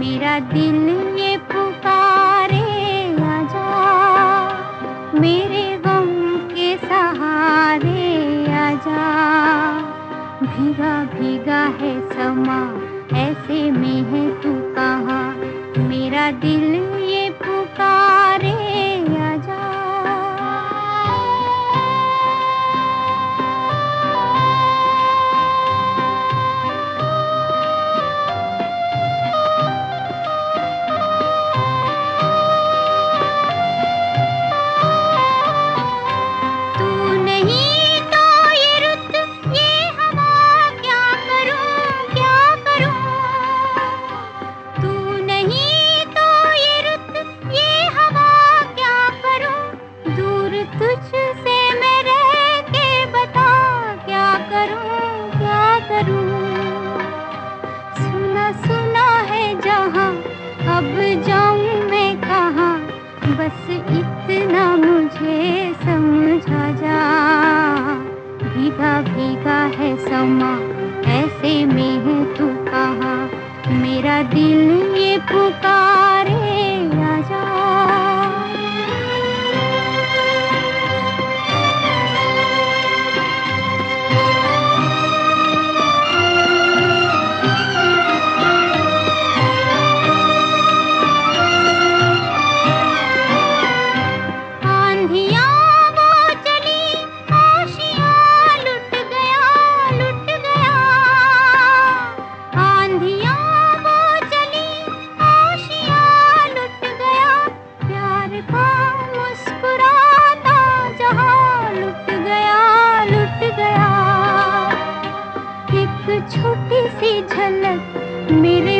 दिल ये पुकारे आजा मेरे गम के सहारे आजा भीगा भीगा है समा, ऐसे में है तू कहा? मेरा दिल बस इतना मुझे समझा जा। भीगा भीगा है समा, ऐसे में तू कहा? मेरा दिल ये पुकारे छोटी सी झलक मेरे